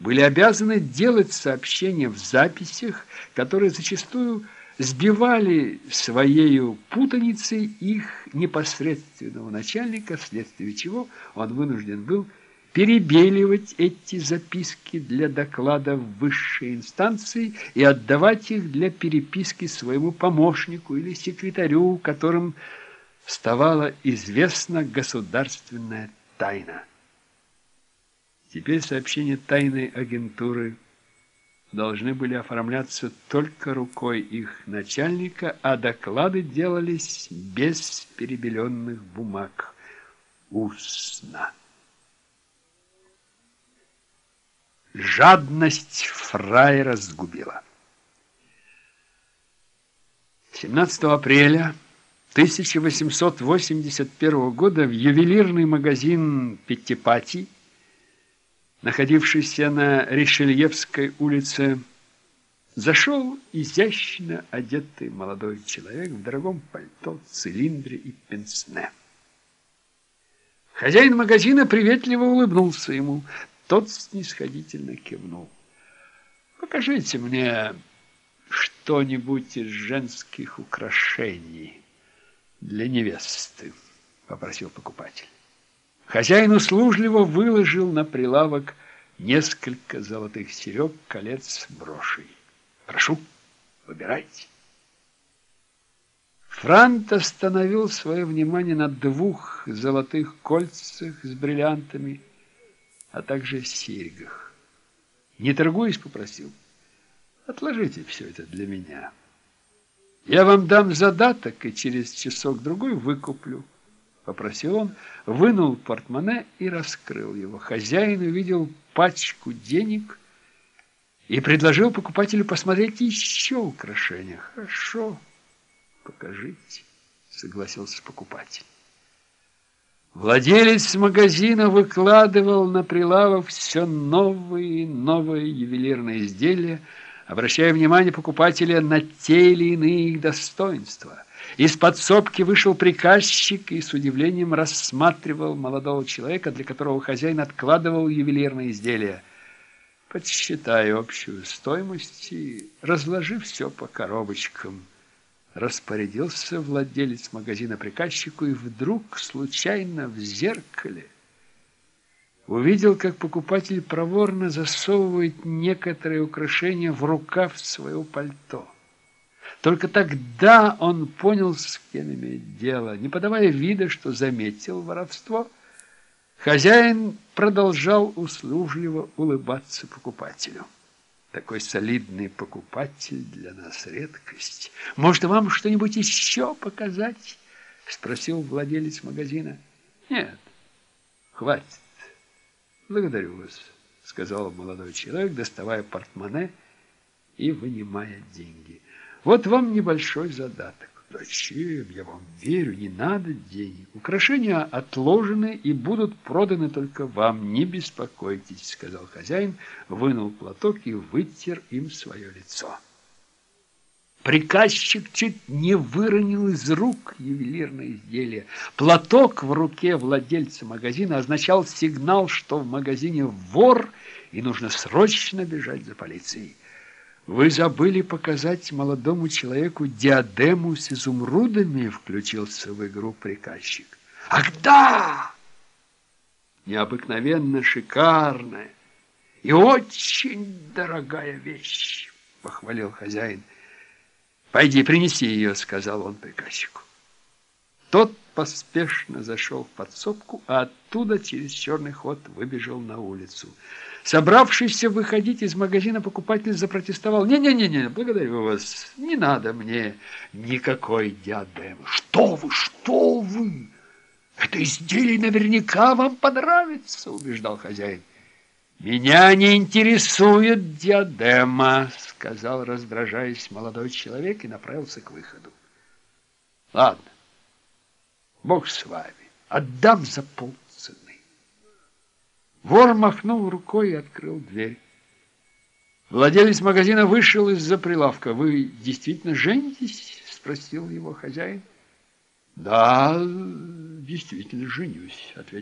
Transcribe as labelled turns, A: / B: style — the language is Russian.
A: были обязаны делать сообщения в записях, которые зачастую сбивали своею путаницей их непосредственного начальника, вследствие чего он вынужден был перебеливать эти записки для доклада в высшей инстанции и отдавать их для переписки своему помощнику или секретарю, которым ставала известна государственная тайна. Теперь сообщения тайной агентуры должны были оформляться только рукой их начальника, а доклады делались без перебеленных бумаг, устно. Жадность фраера сгубила. 17 апреля 1881 года в ювелирный магазин «Петтипати», находившийся на Ришельевской улице, зашел изящно одетый молодой человек в дорогом пальто, цилиндре и пенсне. Хозяин магазина приветливо улыбнулся ему. Тот снисходительно кивнул. «Покажите мне что-нибудь из женских украшений для невесты», — попросил покупатель. Хозяин услужливо выложил на прилавок несколько золотых серег, колец, брошей. «Прошу, выбирайте». Франт остановил свое внимание на двух золотых кольцах с бриллиантами, а также серьгах. Не торгуясь, попросил, отложите все это для меня. Я вам дам задаток и через часок-другой выкуплю. Попросил он, вынул портмоне и раскрыл его. Хозяин увидел пачку денег и предложил покупателю посмотреть еще украшения. Хорошо, покажите, согласился покупатель. Владелец магазина выкладывал на прилавок все новые и новые ювелирные изделия, обращая внимание покупателя на те или иные их достоинства. Из подсобки вышел приказчик и с удивлением рассматривал молодого человека, для которого хозяин откладывал ювелирные изделия. Подсчитай общую стоимость и разложи все по коробочкам – распорядился владелец магазина приказчику и вдруг случайно в зеркале увидел, как покупатель проворно засовывает некоторые украшения в рукав своего пальто. Только тогда он понял, с кем имеет дело. Не подавая вида, что заметил воровство, хозяин продолжал услужливо улыбаться покупателю. Такой солидный покупатель для нас редкость. Может, вам что-нибудь еще показать? Спросил владелец магазина. Нет, хватит. Благодарю вас, сказал молодой человек, доставая портмоне и вынимая деньги. Вот вам небольшой задаток. Зачем? Я вам верю, не надо денег. Украшения отложены и будут проданы только вам. Не беспокойтесь, сказал хозяин, вынул платок и вытер им свое лицо. Приказчик чуть не выронил из рук ювелирное изделие. Платок в руке владельца магазина означал сигнал, что в магазине вор и нужно срочно бежать за полицией. «Вы забыли показать молодому человеку диадему с изумрудами?» Включился в игру приказчик. «Ах, да! Необыкновенно шикарная и очень дорогая вещь!» Похвалил хозяин. «Пойди, принеси ее», — сказал он приказчику. Тот поспешно зашел в подсобку, а оттуда через черный ход выбежал на улицу. Собравшийся выходить из магазина покупатель запротестовал. «Не-не-не, благодарю вас, не надо мне никакой диадемы». «Что вы, что вы? Это изделие наверняка вам понравится», убеждал хозяин. «Меня не интересует диадема», сказал, раздражаясь молодой человек и направился к выходу. «Ладно, Бог с вами, отдам за пол. Вор махнул рукой и открыл дверь. Владелец магазина вышел из-за прилавка. «Вы действительно женитесь?» – спросил его хозяин. «Да, действительно женюсь», – ответил.